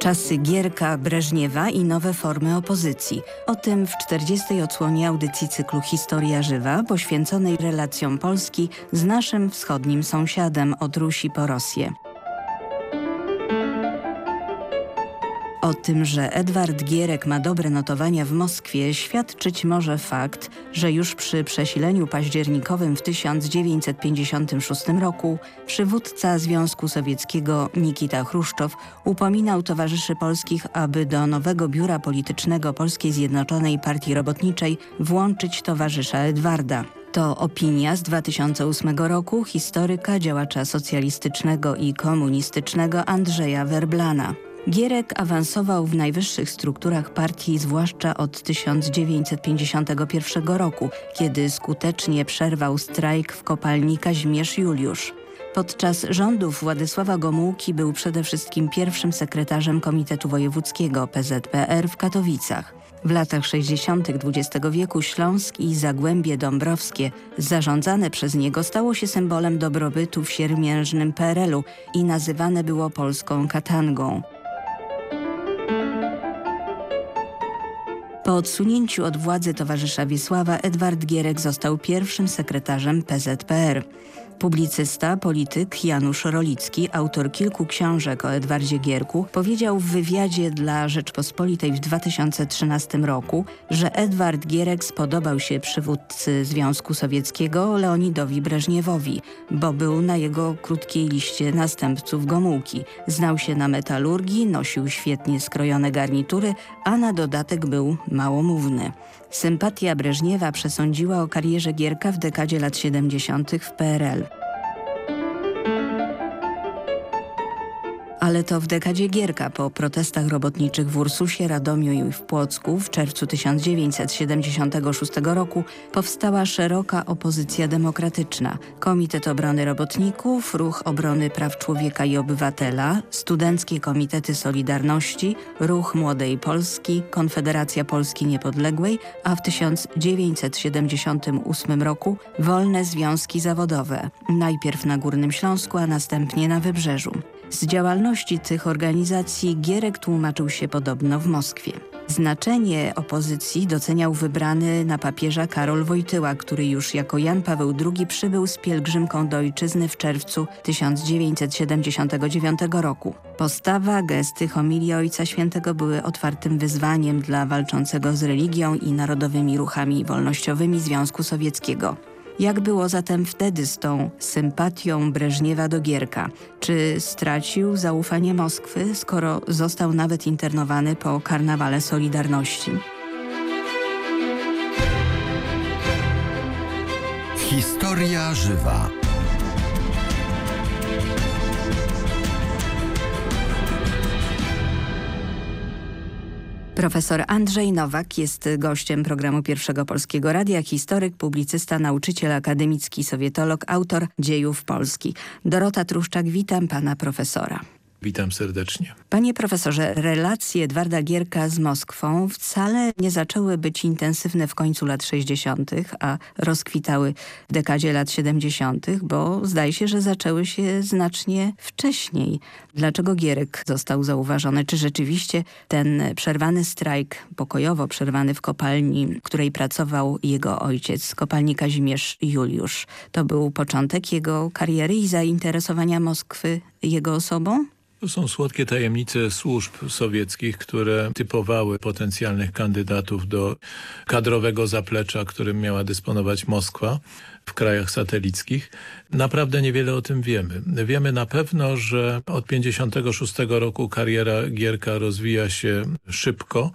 Czasy Gierka, Breżniewa i nowe formy opozycji. O tym w 40. odsłonie audycji cyklu Historia Żywa, poświęconej relacjom Polski z naszym wschodnim sąsiadem od Rusi po Rosję. O tym, że Edward Gierek ma dobre notowania w Moskwie świadczyć może fakt, że już przy przesileniu październikowym w 1956 roku przywódca Związku Sowieckiego Nikita Chruszczow upominał towarzyszy polskich, aby do nowego biura politycznego Polskiej Zjednoczonej Partii Robotniczej włączyć towarzysza Edwarda. To opinia z 2008 roku historyka, działacza socjalistycznego i komunistycznego Andrzeja Werblana. Gierek awansował w najwyższych strukturach partii zwłaszcza od 1951 roku, kiedy skutecznie przerwał strajk w kopalni Kazimierz Juliusz. Podczas rządów Władysława Gomułki był przede wszystkim pierwszym sekretarzem Komitetu Wojewódzkiego PZPR w Katowicach. W latach 60. XX wieku Śląsk i Zagłębie Dąbrowskie zarządzane przez niego stało się symbolem dobrobytu w siermiężnym PRL-u i nazywane było polską katangą. Po odsunięciu od władzy towarzysza Wiesława Edward Gierek został pierwszym sekretarzem PZPR. Publicysta, polityk Janusz Rolicki, autor kilku książek o Edwardzie Gierku, powiedział w wywiadzie dla Rzeczpospolitej w 2013 roku, że Edward Gierek spodobał się przywódcy Związku Sowieckiego Leonidowi Breżniewowi, bo był na jego krótkiej liście następców Gomułki. Znał się na metalurgii, nosił świetnie skrojone garnitury, a na dodatek był małomówny. Sympatia Breżniewa przesądziła o karierze Gierka w dekadzie lat 70. w PRL. Ale to w dekadzie Gierka po protestach robotniczych w Ursusie, Radomiu i w Płocku w czerwcu 1976 roku powstała szeroka opozycja demokratyczna. Komitet Obrony Robotników, Ruch Obrony Praw Człowieka i Obywatela, Studenckie Komitety Solidarności, Ruch Młodej Polski, Konfederacja Polski Niepodległej, a w 1978 roku Wolne Związki Zawodowe, najpierw na Górnym Śląsku, a następnie na Wybrzeżu. Z działalności tych organizacji Gierek tłumaczył się podobno w Moskwie. Znaczenie opozycji doceniał wybrany na papieża Karol Wojtyła, który już jako Jan Paweł II przybył z pielgrzymką do ojczyzny w czerwcu 1979 roku. Postawa, gesty, homilia Ojca Świętego były otwartym wyzwaniem dla walczącego z religią i narodowymi ruchami wolnościowymi Związku Sowieckiego. Jak było zatem wtedy z tą sympatią Breżniewa do Gierka? Czy stracił zaufanie Moskwy, skoro został nawet internowany po karnawale Solidarności? Historia żywa. Profesor Andrzej Nowak jest gościem programu Pierwszego Polskiego Radia, historyk, publicysta, nauczyciel akademicki, sowietolog, autor dziejów Polski. Dorota Truszczak, witam pana profesora. Witam serdecznie. Panie profesorze, relacje Edwarda Gierka z Moskwą wcale nie zaczęły być intensywne w końcu lat 60., a rozkwitały w dekadzie lat 70., bo zdaje się, że zaczęły się znacznie wcześniej. Dlaczego Gierek został zauważony? Czy rzeczywiście ten przerwany strajk, pokojowo przerwany w kopalni, w której pracował jego ojciec, kopalni Kazimierz Juliusz, to był początek jego kariery i zainteresowania Moskwy jego osobą? Są słodkie tajemnice służb sowieckich, które typowały potencjalnych kandydatów do kadrowego zaplecza, którym miała dysponować Moskwa w krajach satelickich. Naprawdę niewiele o tym wiemy. Wiemy na pewno, że od 1956 roku kariera Gierka rozwija się szybko.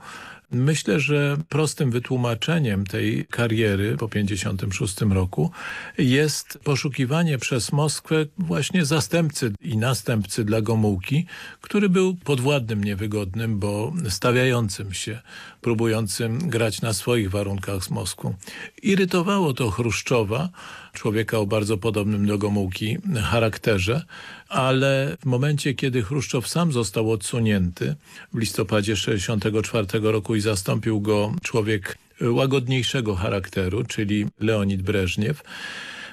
Myślę, że prostym wytłumaczeniem tej kariery po 1956 roku jest poszukiwanie przez Moskwę właśnie zastępcy i następcy dla Gomułki, który był podwładnym niewygodnym, bo stawiającym się, próbującym grać na swoich warunkach z Moskwą. Irytowało to Chruszczowa, człowieka o bardzo podobnym do Gomułki charakterze, ale w momencie, kiedy Chruszczow sam został odsunięty w listopadzie 1964 roku i zastąpił go człowiek łagodniejszego charakteru, czyli Leonid Breżniew,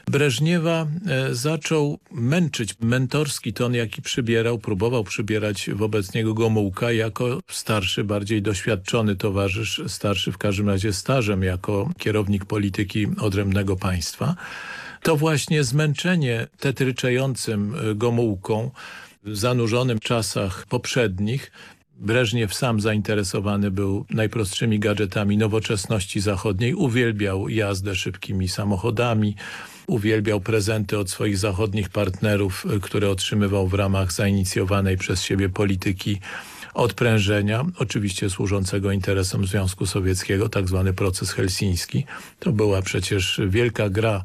Breżniewa e, zaczął męczyć mentorski ton, jaki przybierał, próbował przybierać wobec niego Gomułka jako starszy, bardziej doświadczony towarzysz, starszy w każdym razie stażem jako kierownik polityki odrębnego państwa. To właśnie zmęczenie tetryczejącym e, Gomułką, zanurzonym w czasach poprzednich, Breżniew sam zainteresowany był najprostszymi gadżetami nowoczesności zachodniej, uwielbiał jazdę szybkimi samochodami, uwielbiał prezenty od swoich zachodnich partnerów, y, które otrzymywał w ramach zainicjowanej przez siebie polityki odprężenia, oczywiście służącego interesom Związku Sowieckiego, tak zwany proces helsiński. To była przecież wielka gra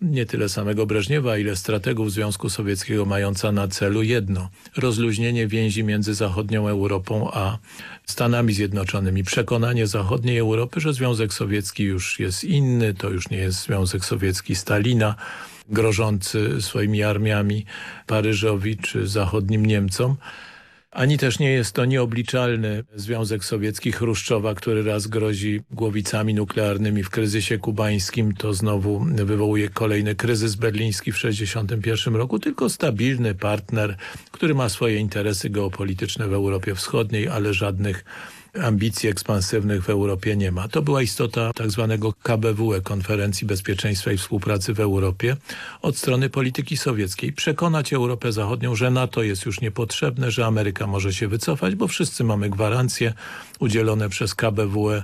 nie tyle samego Breżniewa, ile strategów Związku Sowieckiego mająca na celu jedno – rozluźnienie więzi między zachodnią Europą a Stanami Zjednoczonymi. Przekonanie zachodniej Europy, że Związek Sowiecki już jest inny, to już nie jest Związek Sowiecki Stalina, grożący swoimi armiami Paryżowi czy zachodnim Niemcom. Ani też nie jest to nieobliczalny Związek Sowiecki Chruszczowa, który raz grozi głowicami nuklearnymi w kryzysie kubańskim, to znowu wywołuje kolejny kryzys berliński w 1961 roku, tylko stabilny partner, który ma swoje interesy geopolityczne w Europie Wschodniej, ale żadnych ambicji ekspansywnych w Europie nie ma. To była istota tak zwanego KBWE, Konferencji Bezpieczeństwa i Współpracy w Europie, od strony polityki sowieckiej. Przekonać Europę Zachodnią, że NATO jest już niepotrzebne, że Ameryka może się wycofać, bo wszyscy mamy gwarancje udzielone przez KBWE,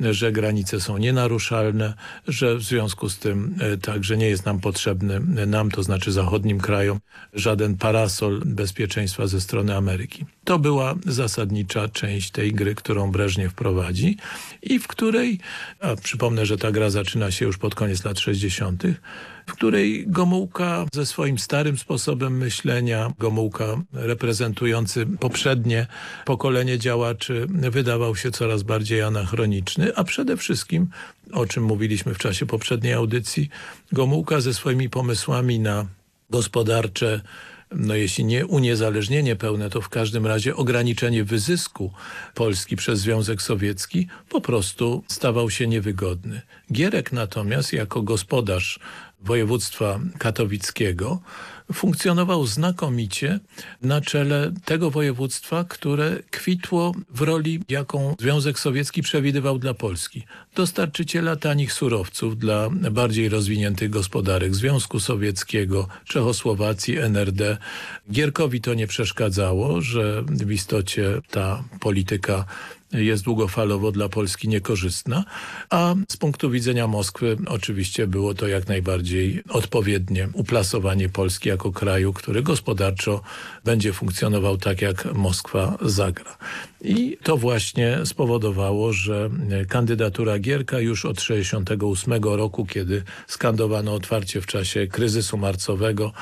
że granice są nienaruszalne, że w związku z tym e, także nie jest nam potrzebny, nam, to znaczy zachodnim krajom, żaden parasol bezpieczeństwa ze strony Ameryki. To była zasadnicza część tej gry, którą Breżniew prowadzi i w której, a przypomnę, że ta gra zaczyna się już pod koniec lat 60., w której Gomułka ze swoim starym sposobem myślenia, Gomułka reprezentujący poprzednie pokolenie działaczy, wydawał się coraz bardziej anachroniczny, a przede wszystkim, o czym mówiliśmy w czasie poprzedniej audycji, Gomułka ze swoimi pomysłami na gospodarcze no jeśli nie uniezależnienie pełne, to w każdym razie ograniczenie wyzysku Polski przez Związek Sowiecki po prostu stawał się niewygodny. Gierek natomiast jako gospodarz województwa katowickiego funkcjonował znakomicie na czele tego województwa, które kwitło w roli, jaką Związek Sowiecki przewidywał dla Polski. Dostarczyciela tanich surowców dla bardziej rozwiniętych gospodarek Związku Sowieckiego, Czechosłowacji, NRD. Gierkowi to nie przeszkadzało, że w istocie ta polityka jest długofalowo dla Polski niekorzystna, a z punktu widzenia Moskwy oczywiście było to jak najbardziej odpowiednie uplasowanie Polski jako kraju, który gospodarczo będzie funkcjonował tak, jak Moskwa zagra. I to właśnie spowodowało, że kandydatura Gierka już od 1968 roku, kiedy skandowano otwarcie w czasie kryzysu marcowego,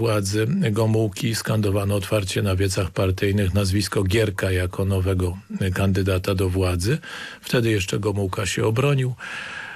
władzy Gomułki skandowano otwarcie na wiecach partyjnych nazwisko Gierka jako nowego kandydata do władzy. Wtedy jeszcze Gomułka się obronił.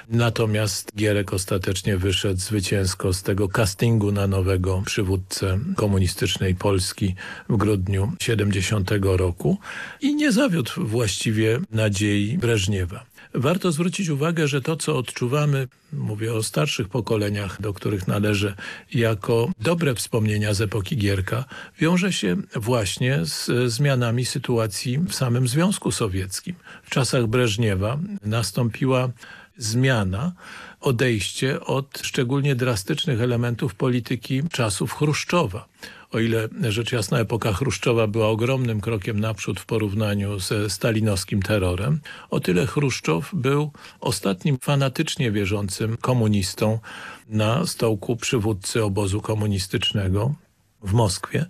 Natomiast Gierek ostatecznie wyszedł zwycięsko z tego castingu na nowego przywódcę komunistycznej Polski w grudniu 70 roku i nie zawiódł właściwie nadziei Breżniewa. Warto zwrócić uwagę, że to, co odczuwamy, mówię o starszych pokoleniach, do których należy, jako dobre wspomnienia z epoki Gierka, wiąże się właśnie z zmianami sytuacji w samym Związku Sowieckim. W czasach Breżniewa nastąpiła zmiana, odejście od szczególnie drastycznych elementów polityki czasów Chruszczowa. O ile rzecz jasna epoka Chruszczowa była ogromnym krokiem naprzód w porównaniu ze stalinowskim terrorem, o tyle Chruszczow był ostatnim fanatycznie wierzącym komunistą na stołku przywódcy obozu komunistycznego w Moskwie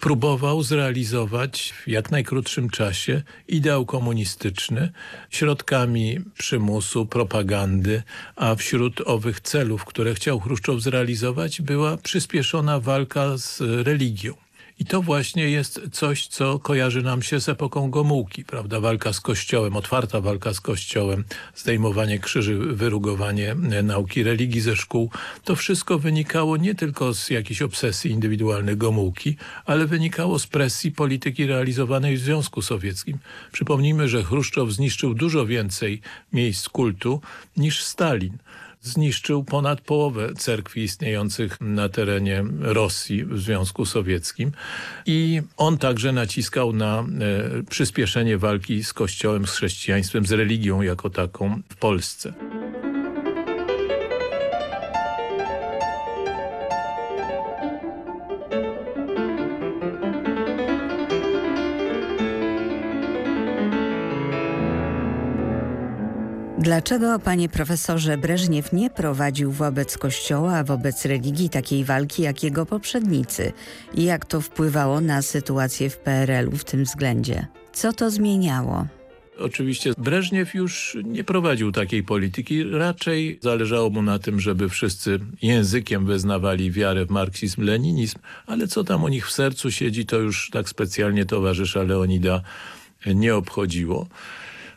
próbował zrealizować w jak najkrótszym czasie ideał komunistyczny środkami przymusu, propagandy, a wśród owych celów, które chciał Chruszczow zrealizować była przyspieszona walka z religią. I to właśnie jest coś, co kojarzy nam się z epoką Gomułki, prawda? Walka z Kościołem, otwarta walka z Kościołem, zdejmowanie krzyży, wyrugowanie nauki religii ze szkół. To wszystko wynikało nie tylko z jakiejś obsesji indywidualnej Gomułki, ale wynikało z presji polityki realizowanej w Związku Sowieckim. Przypomnijmy, że Chruszczow zniszczył dużo więcej miejsc kultu niż Stalin zniszczył ponad połowę cerkwi istniejących na terenie Rosji w Związku Sowieckim i on także naciskał na e, przyspieszenie walki z Kościołem, z chrześcijaństwem, z religią jako taką w Polsce. Dlaczego, panie profesorze, Breżniew nie prowadził wobec Kościoła, wobec religii takiej walki jak jego poprzednicy? I jak to wpływało na sytuację w PRL-u w tym względzie? Co to zmieniało? Oczywiście Breżniew już nie prowadził takiej polityki, raczej zależało mu na tym, żeby wszyscy językiem wyznawali wiarę w marksizm-leninizm, ale co tam u nich w sercu siedzi, to już tak specjalnie towarzysza Leonida nie obchodziło.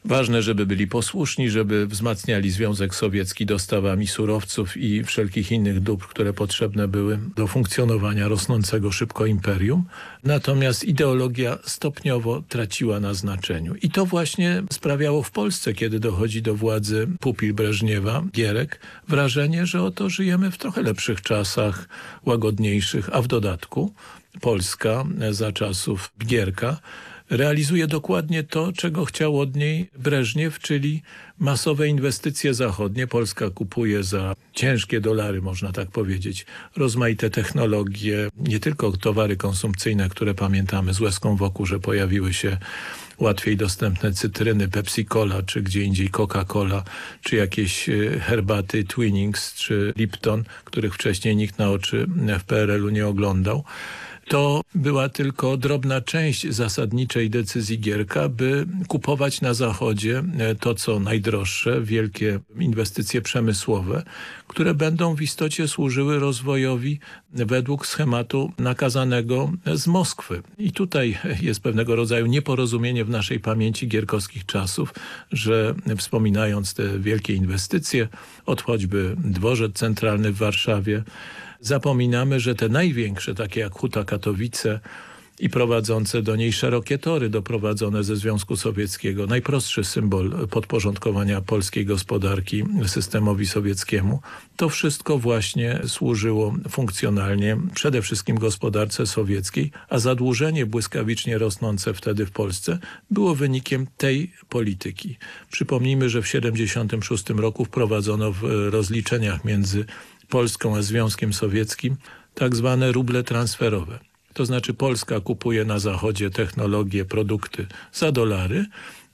Ważne, żeby byli posłuszni, żeby wzmacniali Związek Sowiecki dostawami surowców i wszelkich innych dóbr, które potrzebne były do funkcjonowania rosnącego szybko imperium. Natomiast ideologia stopniowo traciła na znaczeniu. I to właśnie sprawiało w Polsce, kiedy dochodzi do władzy pupil Breżniewa, Gierek, wrażenie, że oto żyjemy w trochę lepszych czasach, łagodniejszych, a w dodatku Polska za czasów Gierka realizuje dokładnie to, czego chciał od niej Breżniew, czyli masowe inwestycje zachodnie. Polska kupuje za ciężkie dolary, można tak powiedzieć, rozmaite technologie, nie tylko towary konsumpcyjne, które pamiętamy z łezką wokół, że pojawiły się łatwiej dostępne cytryny, Pepsi-Cola, czy gdzie indziej Coca-Cola, czy jakieś e, herbaty Twinings, czy Lipton, których wcześniej nikt na oczy w PRL-u nie oglądał to była tylko drobna część zasadniczej decyzji Gierka, by kupować na Zachodzie e, to, co najdroższe, wielkie inwestycje przemysłowe, które będą w istocie służyły rozwojowi według schematu nakazanego z Moskwy. I tutaj jest pewnego rodzaju nieporozumienie w naszej pamięci gierkowskich czasów, że wspominając te wielkie inwestycje, od choćby dworzec centralny w Warszawie, zapominamy, że te największe, takie jak Huta Katowice i prowadzące do niej szerokie tory doprowadzone ze Związku Sowieckiego, najprostszy symbol podporządkowania polskiej gospodarki systemowi sowieckiemu, to wszystko właśnie służyło funkcjonalnie przede wszystkim gospodarce sowieckiej, a zadłużenie błyskawicznie rosnące wtedy w Polsce było wynikiem tej polityki. Przypomnijmy, że w 1976 roku wprowadzono w rozliczeniach między Polską a Związkiem Sowieckim tak zwane ruble transferowe. To znaczy Polska kupuje na Zachodzie technologie, produkty za dolary,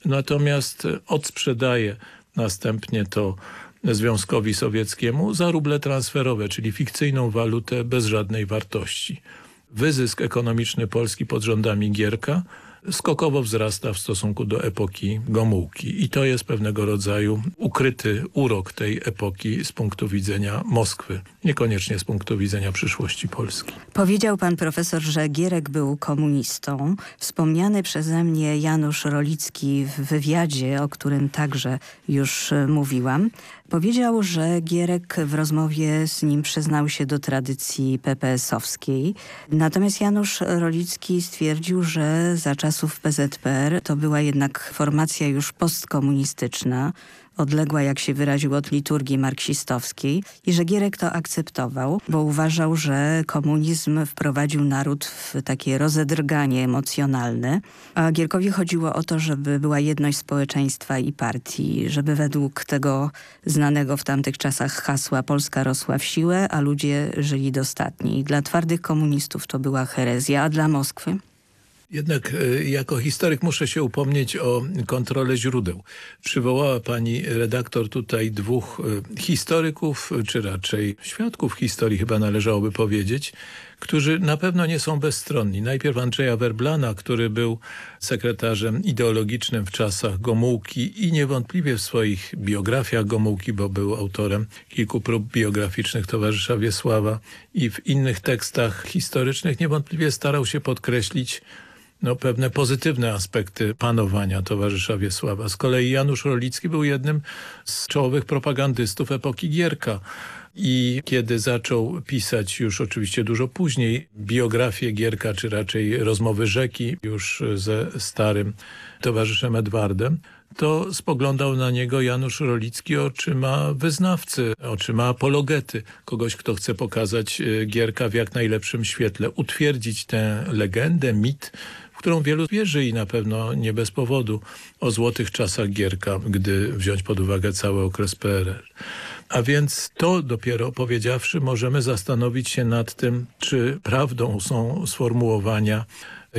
natomiast odsprzedaje następnie to Związkowi Sowieckiemu za ruble transferowe, czyli fikcyjną walutę bez żadnej wartości. Wyzysk ekonomiczny Polski pod rządami Gierka skokowo wzrasta w stosunku do epoki Gomułki. I to jest pewnego rodzaju ukryty urok tej epoki z punktu widzenia Moskwy, niekoniecznie z punktu widzenia przyszłości Polski. Powiedział pan profesor, że Gierek był komunistą. Wspomniany przeze mnie Janusz Rolicki w wywiadzie, o którym także już e, mówiłam, Powiedział, że Gierek w rozmowie z nim przyznał się do tradycji PPS-owskiej. Natomiast Janusz Rolicki stwierdził, że za czasów PZPR to była jednak formacja już postkomunistyczna, odległa, jak się wyraził, od liturgii marksistowskiej i że Gierek to akceptował, bo uważał, że komunizm wprowadził naród w takie rozedrganie emocjonalne, a Gierkowi chodziło o to, żeby była jedność społeczeństwa i partii, żeby według tego znanego w tamtych czasach hasła Polska rosła w siłę, a ludzie żyli dostatni. Dla twardych komunistów to była herezja, a dla Moskwy? Jednak e, jako historyk muszę się upomnieć o kontrolę źródeł. Przywołała pani redaktor tutaj dwóch e, historyków, czy raczej świadków historii chyba należałoby powiedzieć, którzy na pewno nie są bezstronni. Najpierw Andrzeja Werblana, który był sekretarzem ideologicznym w czasach Gomułki i niewątpliwie w swoich biografiach Gomułki, bo był autorem kilku prób biograficznych towarzysza Wiesława i w innych tekstach historycznych niewątpliwie starał się podkreślić no, pewne pozytywne aspekty panowania towarzysza Wiesława. Z kolei Janusz Rolicki był jednym z czołowych propagandystów epoki Gierka. I kiedy zaczął pisać już oczywiście dużo później biografię Gierka, czy raczej rozmowy rzeki już ze starym towarzyszem Edwardem, to spoglądał na niego Janusz Rolicki oczyma wyznawcy, oczyma apologety, kogoś, kto chce pokazać e, Gierka w jak najlepszym świetle, utwierdzić tę legendę, mit, którą wielu wierzy i na pewno nie bez powodu, o złotych czasach Gierka, gdy wziąć pod uwagę cały okres PRL. A więc to dopiero powiedziawszy możemy zastanowić się nad tym, czy prawdą są sformułowania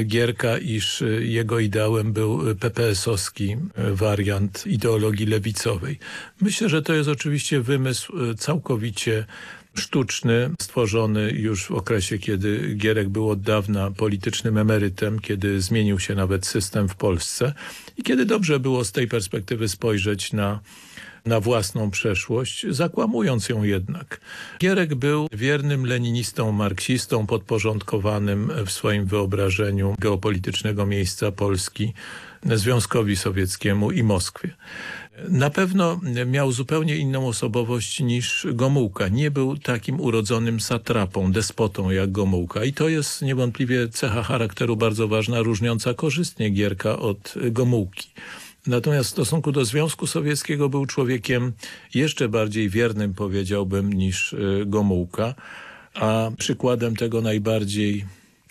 Gierka, iż jego ideałem był PPS-owski wariant ideologii lewicowej. Myślę, że to jest oczywiście wymysł całkowicie sztuczny, stworzony już w okresie, kiedy Gierek był od dawna politycznym emerytem, kiedy zmienił się nawet system w Polsce i kiedy dobrze było z tej perspektywy spojrzeć na na własną przeszłość, zakłamując ją jednak. Gierek był wiernym leninistą, marksistą, podporządkowanym w swoim wyobrażeniu geopolitycznego miejsca Polski Związkowi Sowieckiemu i Moskwie. Na pewno miał zupełnie inną osobowość niż Gomułka. Nie był takim urodzonym satrapą, despotą jak Gomułka. I to jest niewątpliwie cecha charakteru bardzo ważna, różniąca korzystnie Gierka od Gomułki. Natomiast w stosunku do Związku Sowieckiego był człowiekiem jeszcze bardziej wiernym, powiedziałbym, niż Gomułka. A przykładem tego najbardziej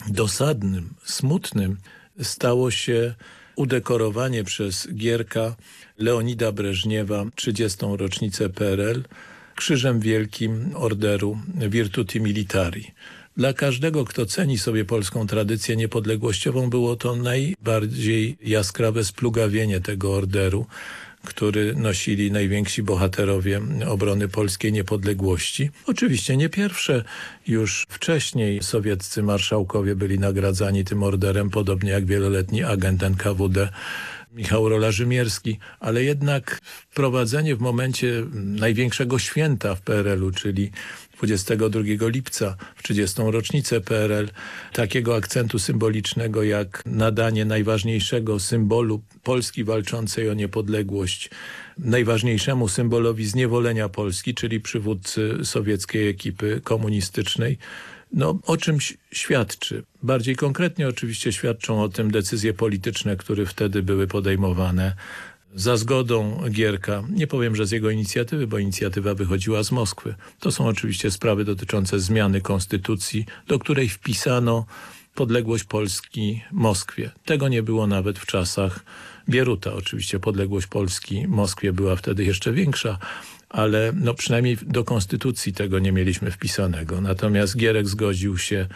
dosadnym, smutnym stało się udekorowanie przez Gierka Leonida Breżniewa 30. rocznicę PRL Krzyżem Wielkim Orderu Virtuti Militari. Dla każdego, kto ceni sobie polską tradycję niepodległościową, było to najbardziej jaskrawe splugawienie tego orderu, który nosili najwięksi bohaterowie obrony polskiej niepodległości. Oczywiście nie pierwsze, już wcześniej sowieccy marszałkowie byli nagradzani tym orderem, podobnie jak wieloletni agent NKWD Michał Rola-Rzymierski, ale jednak wprowadzenie w momencie największego święta w PRL-u, czyli 22 lipca w 30. rocznicę PRL takiego akcentu symbolicznego jak nadanie najważniejszego symbolu Polski walczącej o niepodległość najważniejszemu symbolowi zniewolenia Polski, czyli przywódcy sowieckiej ekipy komunistycznej, no, o czymś świadczy. Bardziej konkretnie oczywiście świadczą o tym decyzje polityczne, które wtedy były podejmowane za zgodą Gierka. Nie powiem, że z jego inicjatywy, bo inicjatywa wychodziła z Moskwy. To są oczywiście sprawy dotyczące zmiany konstytucji, do której wpisano podległość Polski Moskwie. Tego nie było nawet w czasach Bieruta. Oczywiście podległość Polski Moskwie była wtedy jeszcze większa, ale no przynajmniej do konstytucji tego nie mieliśmy wpisanego. Natomiast Gierek zgodził się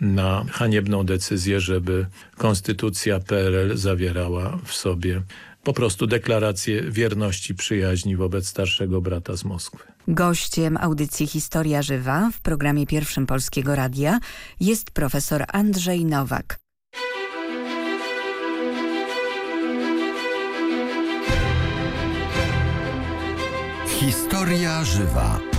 na haniebną decyzję, żeby konstytucja PRL zawierała w sobie po prostu deklarację wierności, przyjaźni wobec starszego brata z Moskwy. Gościem audycji Historia Żywa w programie pierwszym Polskiego Radia jest profesor Andrzej Nowak. Historia Żywa.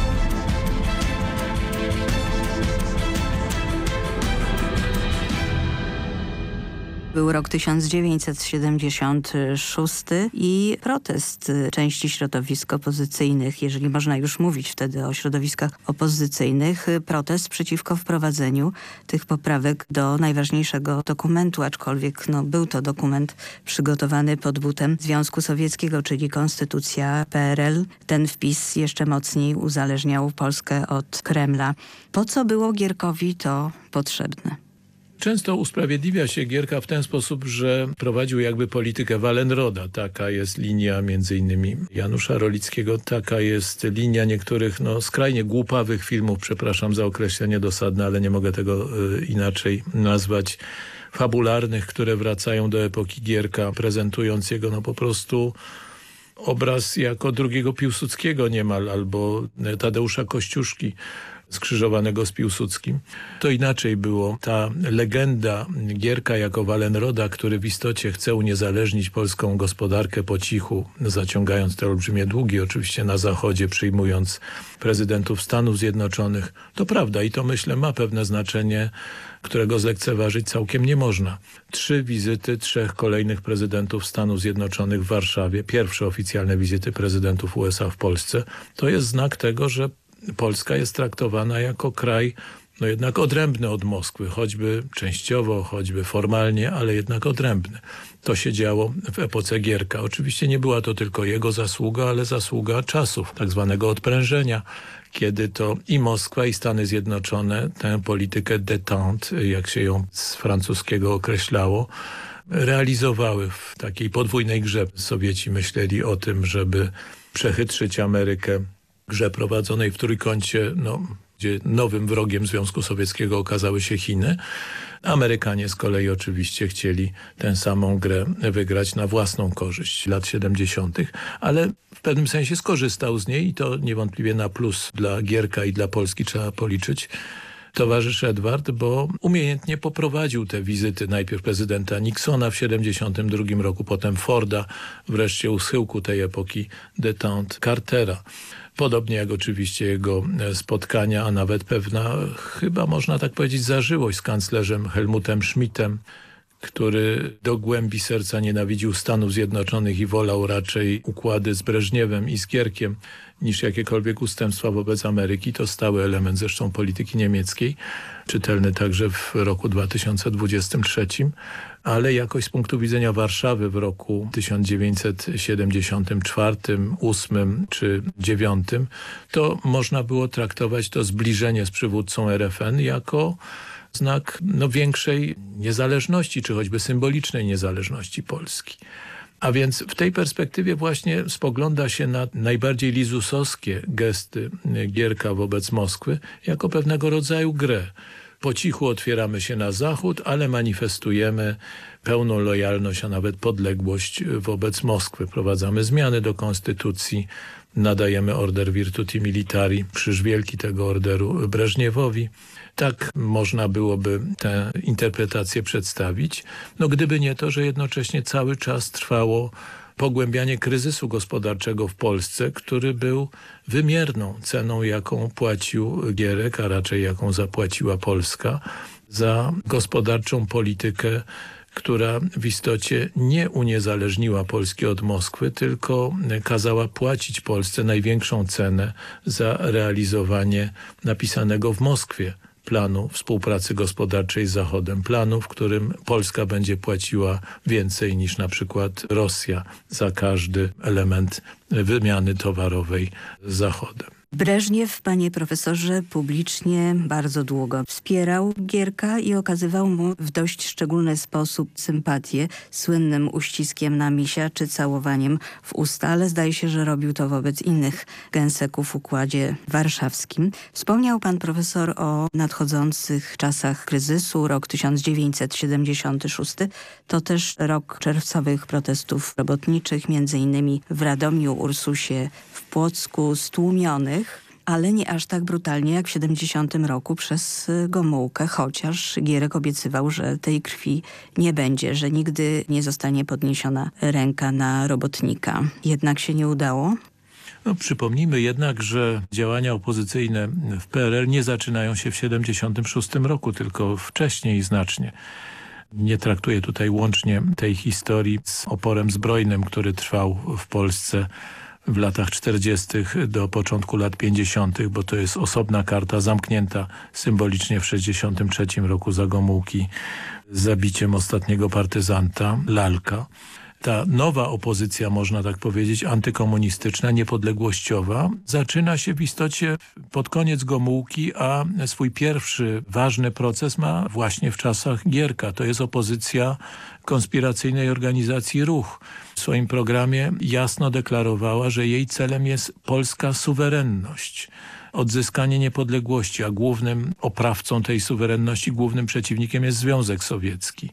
Był rok 1976 i protest części środowisk opozycyjnych, jeżeli można już mówić wtedy o środowiskach opozycyjnych, protest przeciwko wprowadzeniu tych poprawek do najważniejszego dokumentu, aczkolwiek no, był to dokument przygotowany pod butem Związku Sowieckiego, czyli Konstytucja PRL. Ten wpis jeszcze mocniej uzależniał Polskę od Kremla. Po co było Gierkowi to potrzebne? Często usprawiedliwia się Gierka w ten sposób, że prowadził jakby politykę Wallenroda. Taka jest linia między innymi Janusza Rolickiego, taka jest linia niektórych no, skrajnie głupawych filmów, przepraszam za określenie dosadne, ale nie mogę tego y, inaczej nazwać, fabularnych, które wracają do epoki Gierka, prezentując jego no po prostu obraz jako drugiego Piłsudskiego niemal, albo Tadeusza Kościuszki skrzyżowanego z Piłsudskim. To inaczej było. Ta legenda Gierka jako Walenroda, który w istocie chce uniezależnić polską gospodarkę po cichu, zaciągając te olbrzymie długi, oczywiście na zachodzie przyjmując prezydentów Stanów Zjednoczonych. To prawda i to myślę ma pewne znaczenie którego zlekceważyć całkiem nie można. Trzy wizyty trzech kolejnych prezydentów Stanów Zjednoczonych w Warszawie, pierwsze oficjalne wizyty prezydentów USA w Polsce, to jest znak tego, że Polska jest traktowana jako kraj no jednak odrębny od Moskwy, choćby częściowo, choćby formalnie, ale jednak odrębny. To się działo w epoce Gierka. Oczywiście nie była to tylko jego zasługa, ale zasługa czasów, tak zwanego odprężenia, kiedy to i Moskwa, i Stany Zjednoczone tę politykę détente, jak się ją z francuskiego określało, realizowały w takiej podwójnej grze. Sowieci myśleli o tym, żeby przechytrzyć Amerykę grze prowadzonej w trójkącie, no, gdzie nowym wrogiem Związku Sowieckiego okazały się Chiny. Amerykanie z kolei oczywiście chcieli tę samą grę wygrać na własną korzyść lat 70., ale w pewnym sensie skorzystał z niej i to niewątpliwie na plus dla Gierka i dla Polski trzeba policzyć towarzysz Edward, bo umiejętnie poprowadził te wizyty najpierw prezydenta Nixona w 72 roku, potem Forda, wreszcie u schyłku tej epoki détente Cartera. Podobnie jak oczywiście jego spotkania, a nawet pewna, chyba można tak powiedzieć, zażyłość z kanclerzem Helmutem Schmidtem, który do głębi serca nienawidził Stanów Zjednoczonych i wolał raczej układy z Breżniewem i z Gierkiem niż jakiekolwiek ustępstwa wobec Ameryki. To stały element zresztą polityki niemieckiej, czytelny także w roku 2023, ale jakoś z punktu widzenia Warszawy w roku 1974, 8 czy 9, to można było traktować to zbliżenie z przywódcą RFN jako znak no, większej niezależności, czy choćby symbolicznej niezależności Polski. A więc w tej perspektywie właśnie spogląda się na najbardziej lizusowskie gesty Gierka wobec Moskwy jako pewnego rodzaju grę. Po cichu otwieramy się na zachód, ale manifestujemy pełną lojalność, a nawet podległość wobec Moskwy. Prowadzamy zmiany do konstytucji, nadajemy order Virtuti Militari, krzyż wielki tego orderu Breżniewowi. Tak można byłoby tę interpretację przedstawić. No gdyby nie to, że jednocześnie cały czas trwało pogłębianie kryzysu gospodarczego w Polsce, który był wymierną ceną, jaką płacił Gierek, a raczej jaką zapłaciła Polska za gospodarczą politykę która w istocie nie uniezależniła Polski od Moskwy, tylko kazała płacić Polsce największą cenę za realizowanie napisanego w Moskwie planu współpracy gospodarczej z Zachodem. Planu, w którym Polska będzie płaciła więcej niż na przykład Rosja za każdy element wymiany towarowej z Zachodem. Breżniew, panie profesorze, publicznie bardzo długo wspierał Gierka i okazywał mu w dość szczególny sposób sympatię, słynnym uściskiem na misia czy całowaniem w usta, ale zdaje się, że robił to wobec innych gęseków w Układzie Warszawskim. Wspomniał pan profesor o nadchodzących czasach kryzysu, rok 1976. To też rok czerwcowych protestów robotniczych, między innymi w Radomiu, Ursusie, w Płocku, stłumionych ale nie aż tak brutalnie jak w 70 roku przez Gomułkę, chociaż Gierek obiecywał, że tej krwi nie będzie, że nigdy nie zostanie podniesiona ręka na robotnika. Jednak się nie udało. No, przypomnijmy jednak, że działania opozycyjne w PRL nie zaczynają się w 76 roku, tylko wcześniej znacznie. Nie traktuję tutaj łącznie tej historii z oporem zbrojnym, który trwał w Polsce w latach 40. do początku lat 50., bo to jest osobna karta zamknięta symbolicznie w 63 roku za Gomułki zabiciem ostatniego partyzanta, Lalka. Ta nowa opozycja, można tak powiedzieć, antykomunistyczna, niepodległościowa, zaczyna się w istocie pod koniec Gomułki, a swój pierwszy ważny proces ma właśnie w czasach Gierka. To jest opozycja konspiracyjnej organizacji Ruch. W swoim programie jasno deklarowała, że jej celem jest polska suwerenność odzyskanie niepodległości, a głównym oprawcą tej suwerenności, głównym przeciwnikiem jest Związek Sowiecki.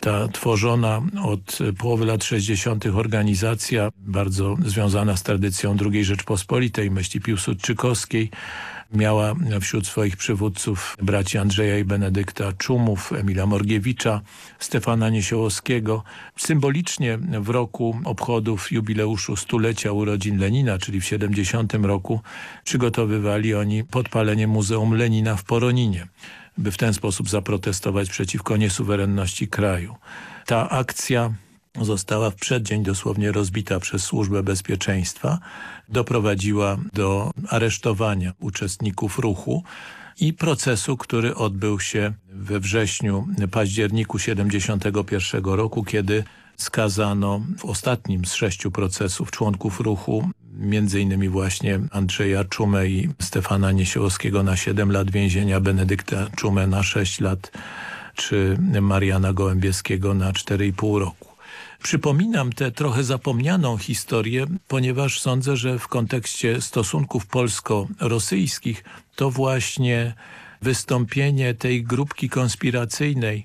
Ta tworzona od połowy lat 60. organizacja, bardzo związana z tradycją II Rzeczpospolitej, myśli Piłsudczykowskiej, miała wśród swoich przywódców braci Andrzeja i Benedykta Czumów, Emila Morgiewicza, Stefana Niesiołowskiego. Symbolicznie w roku obchodów jubileuszu stulecia urodzin Lenina, czyli w 70 roku, przygotowywali oni podpalenie Muzeum Lenina w Poroninie by w ten sposób zaprotestować przeciwko niesuwerenności kraju. Ta akcja została w przeddzień dosłownie rozbita przez Służbę Bezpieczeństwa, doprowadziła do aresztowania uczestników ruchu i procesu, który odbył się we wrześniu, październiku 71 roku, kiedy skazano w ostatnim z sześciu procesów członków ruchu, między innymi właśnie Andrzeja Czumę i Stefana Niesiołowskiego na 7 lat więzienia, Benedykta Czumę na 6 lat, czy Mariana Gołębieskiego na 4,5 roku. Przypominam tę trochę zapomnianą historię, ponieważ sądzę, że w kontekście stosunków polsko-rosyjskich to właśnie wystąpienie tej grupki konspiracyjnej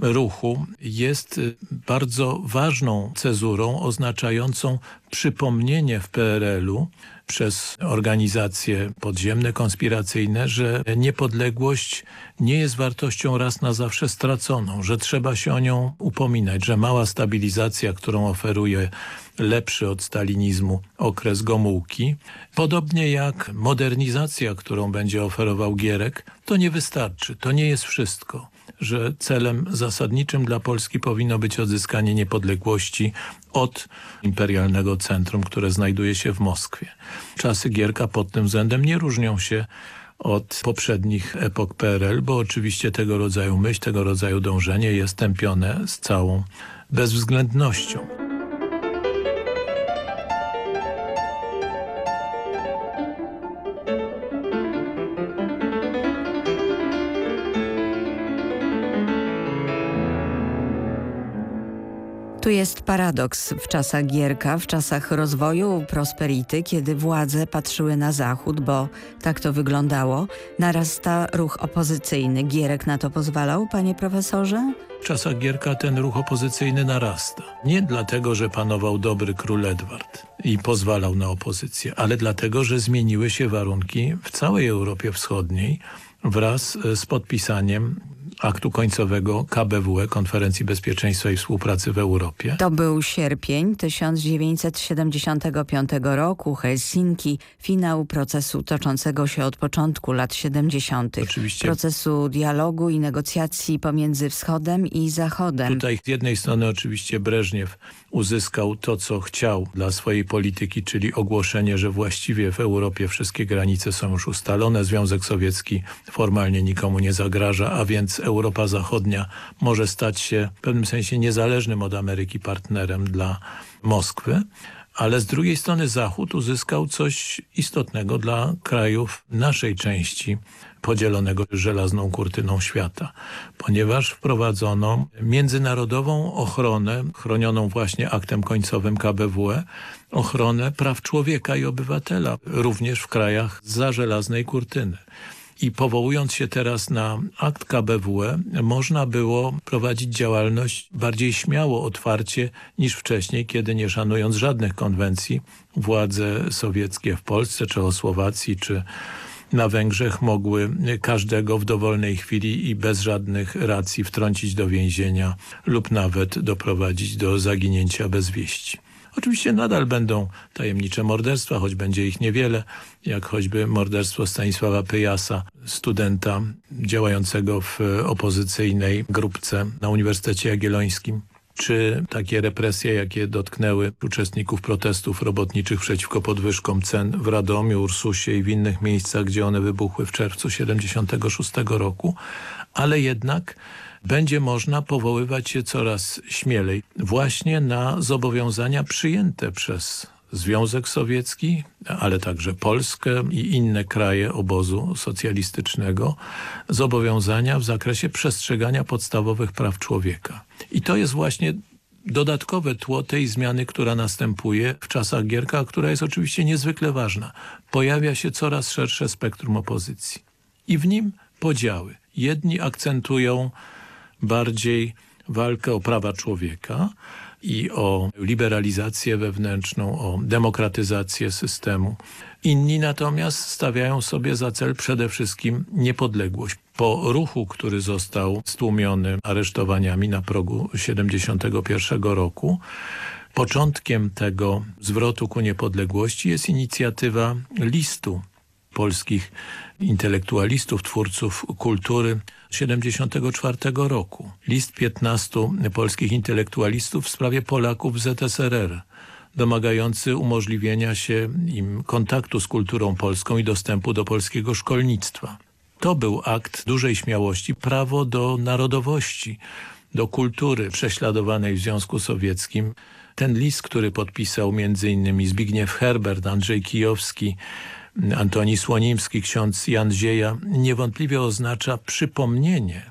ruchu jest bardzo ważną cezurą oznaczającą przypomnienie w PRL-u przez organizacje podziemne, konspiracyjne, że niepodległość nie jest wartością raz na zawsze straconą, że trzeba się o nią upominać, że mała stabilizacja, którą oferuje lepszy od stalinizmu okres Gomułki, podobnie jak modernizacja, którą będzie oferował Gierek, to nie wystarczy, to nie jest wszystko że celem zasadniczym dla Polski powinno być odzyskanie niepodległości od imperialnego centrum, które znajduje się w Moskwie. Czasy Gierka pod tym względem nie różnią się od poprzednich epok PRL, bo oczywiście tego rodzaju myśl, tego rodzaju dążenie jest tępione z całą bezwzględnością. Jest paradoks w czasach Gierka, w czasach rozwoju prosperity, kiedy władze patrzyły na zachód, bo tak to wyglądało. Narasta ruch opozycyjny. Gierek na to pozwalał, panie profesorze? W czasach Gierka ten ruch opozycyjny narasta. Nie dlatego, że panował dobry król Edward i pozwalał na opozycję, ale dlatego, że zmieniły się warunki w całej Europie Wschodniej wraz z podpisaniem aktu końcowego KBWE, Konferencji Bezpieczeństwa i Współpracy w Europie. To był sierpień 1975 roku, Helsinki, finał procesu toczącego się od początku lat 70. Oczywiście. Procesu dialogu i negocjacji pomiędzy Wschodem i Zachodem. Tutaj z jednej strony oczywiście Breżniew uzyskał to, co chciał dla swojej polityki, czyli ogłoszenie, że właściwie w Europie wszystkie granice są już ustalone. Związek Sowiecki formalnie nikomu nie zagraża, a więc Europa Zachodnia może stać się w pewnym sensie niezależnym od Ameryki partnerem dla Moskwy. Ale z drugiej strony Zachód uzyskał coś istotnego dla krajów naszej części podzielonego żelazną kurtyną świata, ponieważ wprowadzono międzynarodową ochronę, chronioną właśnie aktem końcowym KBWE, ochronę praw człowieka i obywatela, również w krajach za żelaznej kurtyny. I powołując się teraz na akt KBWE, można było prowadzić działalność bardziej śmiało, otwarcie niż wcześniej, kiedy nie szanując żadnych konwencji, władze sowieckie w Polsce, Czechosłowacji czy na Węgrzech mogły każdego w dowolnej chwili i bez żadnych racji wtrącić do więzienia lub nawet doprowadzić do zaginięcia bez wieści. Oczywiście nadal będą tajemnicze morderstwa, choć będzie ich niewiele, jak choćby morderstwo Stanisława Pyjasa, studenta działającego w opozycyjnej grupce na Uniwersytecie Jagiellońskim czy takie represje, jakie dotknęły uczestników protestów robotniczych przeciwko podwyżkom cen w Radomiu, Ursusie i w innych miejscach, gdzie one wybuchły w czerwcu 76 roku, ale jednak będzie można powoływać się coraz śmielej właśnie na zobowiązania przyjęte przez Związek Sowiecki, ale także Polskę i inne kraje obozu socjalistycznego zobowiązania w zakresie przestrzegania podstawowych praw człowieka. I to jest właśnie dodatkowe tło tej zmiany, która następuje w czasach Gierka, która jest oczywiście niezwykle ważna. Pojawia się coraz szersze spektrum opozycji. I w nim podziały. Jedni akcentują bardziej walkę o prawa człowieka, i o liberalizację wewnętrzną, o demokratyzację systemu. Inni natomiast stawiają sobie za cel przede wszystkim niepodległość. Po ruchu, który został stłumiony aresztowaniami na progu 71 roku, początkiem tego zwrotu ku niepodległości jest inicjatywa listu polskich intelektualistów, twórców kultury 74 roku. List 15 polskich intelektualistów w sprawie Polaków w ZSRR domagający umożliwienia się im kontaktu z kulturą polską i dostępu do polskiego szkolnictwa. To był akt dużej śmiałości, prawo do narodowości, do kultury prześladowanej w Związku Sowieckim. Ten list, który podpisał m.in. Zbigniew Herbert, Andrzej Kijowski, Antoni Słonimski, ksiądz Jan Zieja, niewątpliwie oznacza przypomnienie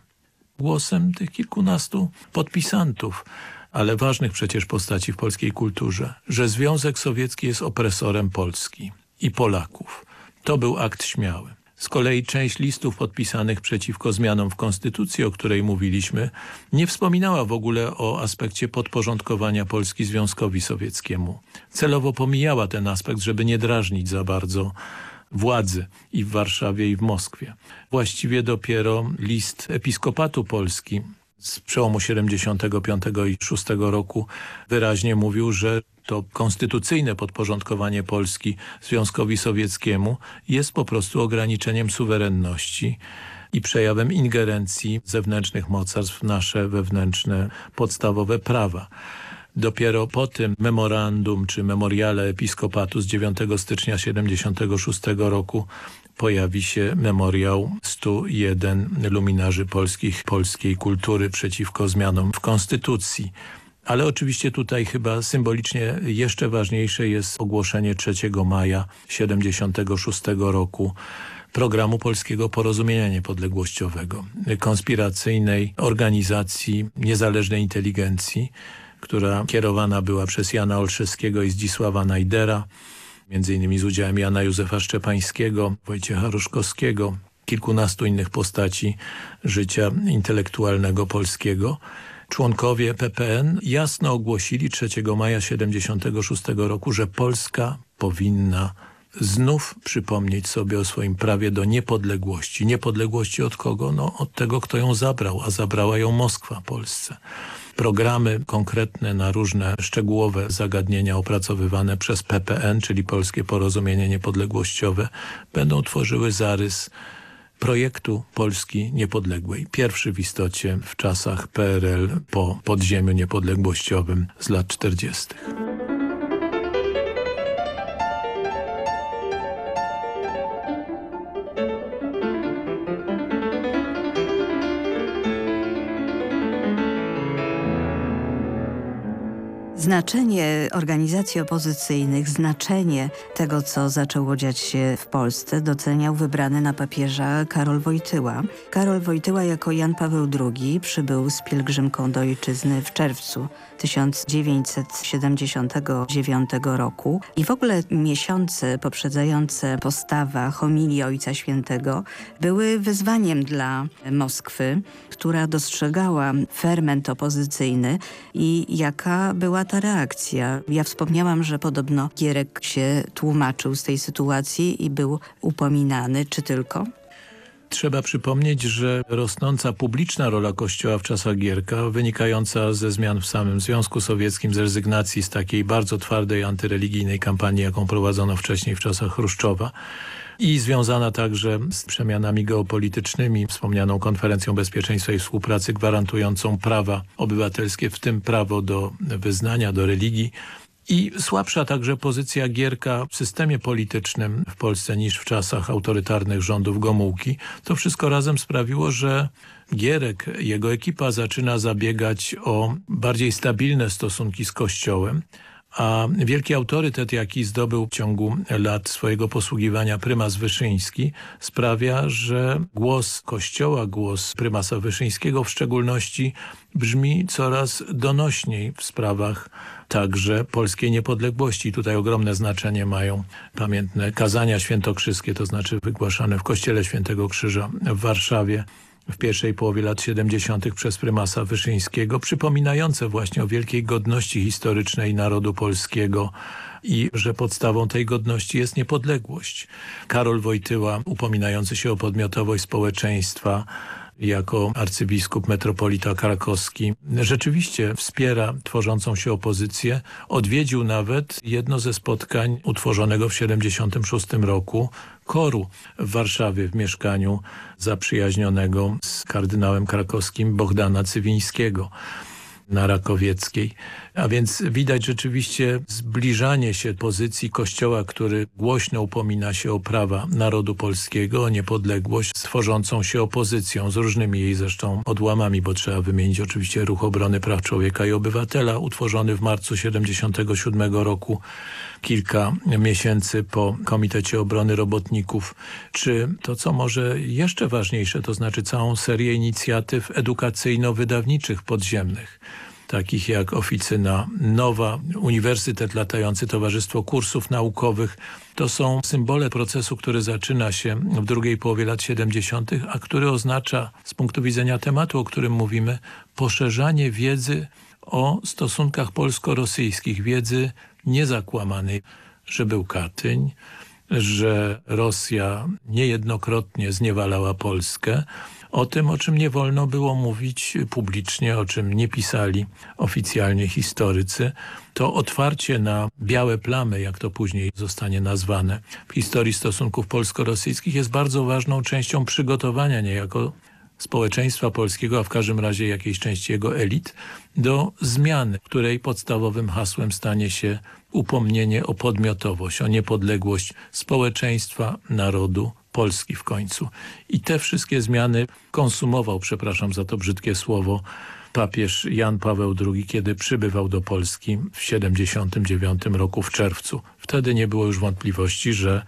głosem tych kilkunastu podpisantów, ale ważnych przecież postaci w polskiej kulturze, że Związek Sowiecki jest opresorem Polski i Polaków. To był akt śmiały. Z kolei część listów podpisanych przeciwko zmianom w Konstytucji, o której mówiliśmy, nie wspominała w ogóle o aspekcie podporządkowania Polski Związkowi Sowieckiemu. Celowo pomijała ten aspekt, żeby nie drażnić za bardzo władzy i w Warszawie i w Moskwie. Właściwie dopiero list Episkopatu Polski z przełomu 75 i 6 roku wyraźnie mówił, że to konstytucyjne podporządkowanie Polski Związkowi Sowieckiemu jest po prostu ograniczeniem suwerenności i przejawem ingerencji zewnętrznych mocarstw w nasze wewnętrzne podstawowe prawa. Dopiero po tym memorandum czy memoriale episkopatu z 9 stycznia 76 roku pojawi się memoriał 101 luminarzy polskich, polskiej kultury przeciwko zmianom w konstytucji. Ale oczywiście tutaj chyba symbolicznie jeszcze ważniejsze jest ogłoszenie 3 maja 76 roku programu Polskiego Porozumienia Niepodległościowego, konspiracyjnej organizacji niezależnej inteligencji, która kierowana była przez Jana Olszewskiego i Zdzisława Najdera, między innymi z udziałem Jana Józefa Szczepańskiego, Wojciecha Ruszkowskiego, kilkunastu innych postaci życia intelektualnego polskiego. Członkowie PPN jasno ogłosili 3 maja 1976 roku, że Polska powinna znów przypomnieć sobie o swoim prawie do niepodległości. Niepodległości od kogo? No od tego, kto ją zabrał, a zabrała ją Moskwa Polsce programy konkretne na różne szczegółowe zagadnienia opracowywane przez PPN, czyli Polskie Porozumienie Niepodległościowe, będą tworzyły zarys projektu Polski Niepodległej. Pierwszy w istocie w czasach PRL po podziemiu niepodległościowym z lat 40. Znaczenie organizacji opozycyjnych, znaczenie tego, co zaczęło dziać się w Polsce, doceniał wybrany na papieża Karol Wojtyła. Karol Wojtyła jako Jan Paweł II przybył z pielgrzymką do ojczyzny w czerwcu 1979 roku i w ogóle miesiące poprzedzające postawa homilii Ojca Świętego były wyzwaniem dla Moskwy, która dostrzegała ferment opozycyjny i jaka była ta reakcja. Ja wspomniałam, że podobno Gierek się tłumaczył z tej sytuacji i był upominany, czy tylko? Trzeba przypomnieć, że rosnąca publiczna rola Kościoła w czasach Gierka, wynikająca ze zmian w samym Związku Sowieckim, z rezygnacji z takiej bardzo twardej antyreligijnej kampanii, jaką prowadzono wcześniej w czasach Chruszczowa, i związana także z przemianami geopolitycznymi, wspomnianą konferencją bezpieczeństwa i współpracy gwarantującą prawa obywatelskie, w tym prawo do wyznania, do religii, i słabsza także pozycja Gierka w systemie politycznym w Polsce niż w czasach autorytarnych rządów Gomułki. To wszystko razem sprawiło, że Gierek, jego ekipa zaczyna zabiegać o bardziej stabilne stosunki z Kościołem, a wielki autorytet, jaki zdobył w ciągu lat swojego posługiwania prymas Wyszyński, sprawia, że głos Kościoła, głos prymasa Wyszyńskiego w szczególności brzmi coraz donośniej w sprawach także polskiej niepodległości. Tutaj ogromne znaczenie mają pamiętne kazania świętokrzyskie, to znaczy wygłaszane w Kościele Świętego Krzyża w Warszawie w pierwszej połowie lat 70. przez prymasa Wyszyńskiego, przypominające właśnie o wielkiej godności historycznej narodu polskiego i że podstawą tej godności jest niepodległość. Karol Wojtyła, upominający się o podmiotowość społeczeństwa, jako arcybiskup metropolita krakowski rzeczywiście wspiera tworzącą się opozycję. Odwiedził nawet jedno ze spotkań utworzonego w 76 roku koru w Warszawie w mieszkaniu zaprzyjaźnionego z kardynałem krakowskim Bogdana Cywińskiego na Rakowieckiej. A więc widać rzeczywiście zbliżanie się pozycji Kościoła, który głośno upomina się o prawa narodu polskiego, o niepodległość, z tworzącą się opozycją, z różnymi jej zresztą odłamami, bo trzeba wymienić oczywiście Ruch Obrony Praw Człowieka i Obywatela, utworzony w marcu 77 roku, kilka miesięcy po Komitecie Obrony Robotników, czy to, co może jeszcze ważniejsze, to znaczy całą serię inicjatyw edukacyjno-wydawniczych podziemnych takich jak Oficyna Nowa, Uniwersytet Latający, Towarzystwo Kursów Naukowych. To są symbole procesu, który zaczyna się w drugiej połowie lat 70., a który oznacza z punktu widzenia tematu, o którym mówimy, poszerzanie wiedzy o stosunkach polsko-rosyjskich, wiedzy niezakłamanej, że był Katyń, że Rosja niejednokrotnie zniewalała Polskę, o tym, o czym nie wolno było mówić publicznie, o czym nie pisali oficjalnie historycy, to otwarcie na białe plamy, jak to później zostanie nazwane, w historii stosunków polsko-rosyjskich jest bardzo ważną częścią przygotowania niejako społeczeństwa polskiego, a w każdym razie jakiejś części jego elit, do zmiany, której podstawowym hasłem stanie się upomnienie o podmiotowość, o niepodległość społeczeństwa, narodu, Polski w końcu. I te wszystkie zmiany konsumował, przepraszam za to brzydkie słowo, papież Jan Paweł II, kiedy przybywał do Polski w 79 roku w czerwcu. Wtedy nie było już wątpliwości, że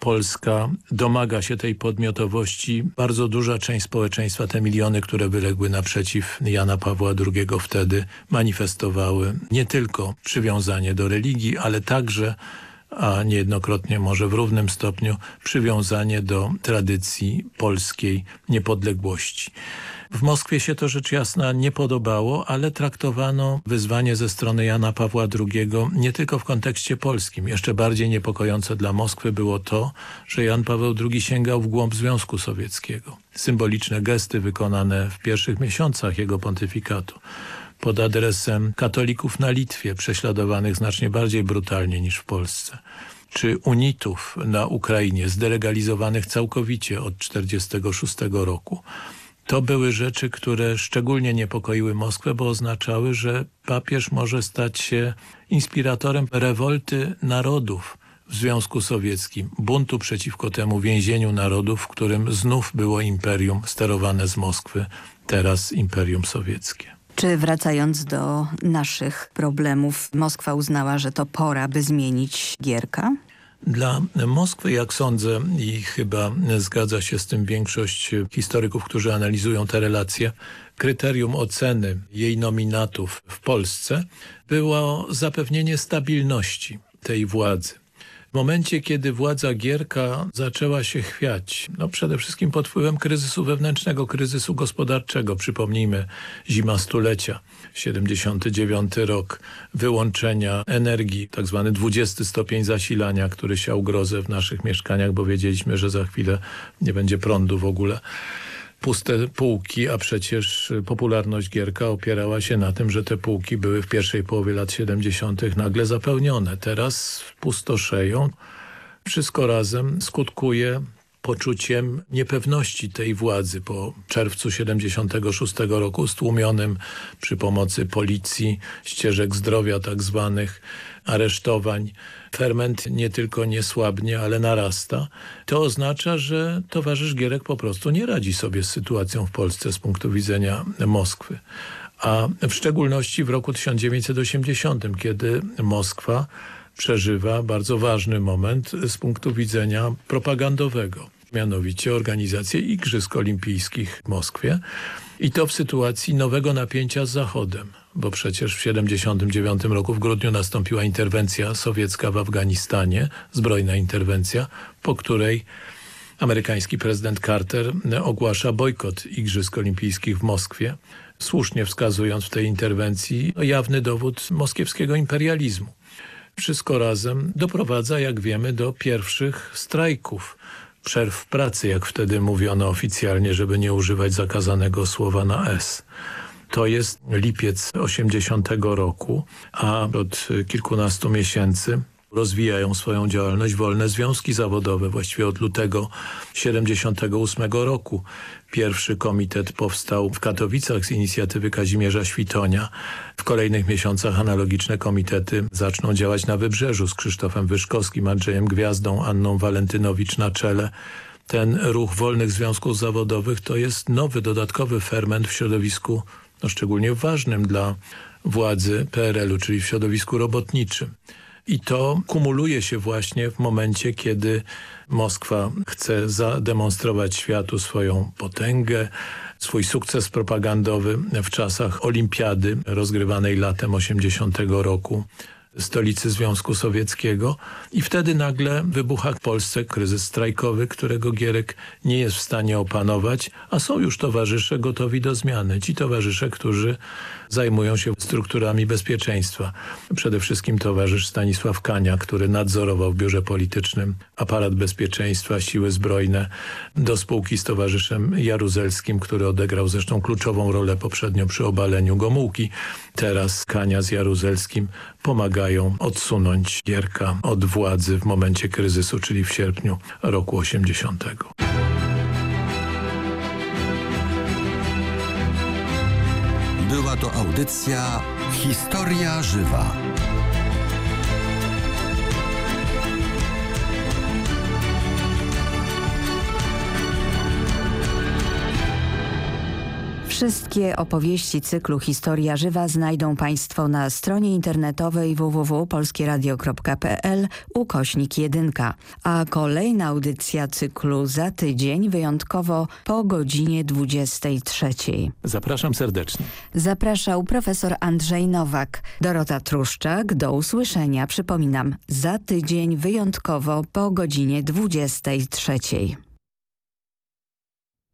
Polska domaga się tej podmiotowości. Bardzo duża część społeczeństwa, te miliony, które wyległy naprzeciw Jana Pawła II wtedy manifestowały nie tylko przywiązanie do religii, ale także a niejednokrotnie może w równym stopniu przywiązanie do tradycji polskiej niepodległości. W Moskwie się to rzecz jasna nie podobało, ale traktowano wyzwanie ze strony Jana Pawła II nie tylko w kontekście polskim. Jeszcze bardziej niepokojące dla Moskwy było to, że Jan Paweł II sięgał w głąb Związku Sowieckiego. Symboliczne gesty wykonane w pierwszych miesiącach jego pontyfikatu pod adresem katolików na Litwie, prześladowanych znacznie bardziej brutalnie niż w Polsce, czy unitów na Ukrainie, zdelegalizowanych całkowicie od 1946 roku. To były rzeczy, które szczególnie niepokoiły Moskwę, bo oznaczały, że papież może stać się inspiratorem rewolty narodów w Związku Sowieckim, buntu przeciwko temu więzieniu narodów, w którym znów było imperium sterowane z Moskwy, teraz imperium sowieckie. Czy wracając do naszych problemów, Moskwa uznała, że to pora, by zmienić Gierka? Dla Moskwy, jak sądzę i chyba zgadza się z tym większość historyków, którzy analizują te relacje, kryterium oceny jej nominatów w Polsce było zapewnienie stabilności tej władzy. W momencie, kiedy władza Gierka zaczęła się chwiać, no przede wszystkim pod wpływem kryzysu wewnętrznego, kryzysu gospodarczego, przypomnijmy zima stulecia, 79 rok, wyłączenia energii, tak zwany 20 stopień zasilania, który siał grozę w naszych mieszkaniach, bo wiedzieliśmy, że za chwilę nie będzie prądu w ogóle puste półki, a przecież popularność Gierka opierała się na tym, że te półki były w pierwszej połowie lat 70. nagle zapełnione. Teraz pustoszeją. Wszystko razem skutkuje poczuciem niepewności tej władzy po czerwcu 76 roku stłumionym przy pomocy policji, ścieżek zdrowia tak zwanych, aresztowań. Ferment nie tylko nie słabnie, ale narasta. To oznacza, że towarzysz Gierek po prostu nie radzi sobie z sytuacją w Polsce z punktu widzenia Moskwy. A w szczególności w roku 1980, kiedy Moskwa przeżywa bardzo ważny moment z punktu widzenia propagandowego, mianowicie organizację Igrzysk Olimpijskich w Moskwie i to w sytuacji nowego napięcia z Zachodem, bo przecież w 1979 roku w grudniu nastąpiła interwencja sowiecka w Afganistanie, zbrojna interwencja, po której amerykański prezydent Carter ogłasza bojkot Igrzysk Olimpijskich w Moskwie, słusznie wskazując w tej interwencji jawny dowód moskiewskiego imperializmu wszystko razem doprowadza, jak wiemy, do pierwszych strajków, przerw pracy, jak wtedy mówiono oficjalnie, żeby nie używać zakazanego słowa na S. To jest lipiec 80 roku, a od kilkunastu miesięcy rozwijają swoją działalność wolne związki zawodowe. Właściwie od lutego 78 roku pierwszy komitet powstał w Katowicach z inicjatywy Kazimierza Świtonia. W kolejnych miesiącach analogiczne komitety zaczną działać na Wybrzeżu z Krzysztofem Wyszkowskim, Andrzejem Gwiazdą, Anną Walentynowicz na czele. Ten ruch wolnych związków zawodowych to jest nowy, dodatkowy ferment w środowisku, no szczególnie ważnym dla władzy PRL-u, czyli w środowisku robotniczym. I to kumuluje się właśnie w momencie, kiedy Moskwa chce zademonstrować światu swoją potęgę, swój sukces propagandowy w czasach olimpiady rozgrywanej latem 80 roku stolicy Związku Sowieckiego i wtedy nagle wybucha w Polsce kryzys strajkowy, którego Gierek nie jest w stanie opanować, a są już towarzysze gotowi do zmiany. Ci towarzysze, którzy zajmują się strukturami bezpieczeństwa. Przede wszystkim towarzysz Stanisław Kania, który nadzorował w biurze politycznym aparat bezpieczeństwa, siły zbrojne do spółki z towarzyszem Jaruzelskim, który odegrał zresztą kluczową rolę poprzednio przy obaleniu Gomułki. Teraz Kania z Jaruzelskim pomagają odsunąć Gierka od władzy w momencie kryzysu, czyli w sierpniu roku 80. Była to audycja Historia Żywa. Wszystkie opowieści cyklu Historia Żywa znajdą Państwo na stronie internetowej www.polskieradio.pl ukośnik 1. A kolejna audycja cyklu za tydzień wyjątkowo po godzinie 23. Zapraszam serdecznie. Zapraszał profesor Andrzej Nowak. Dorota Truszczak. Do usłyszenia. Przypominam, za tydzień wyjątkowo po godzinie 23.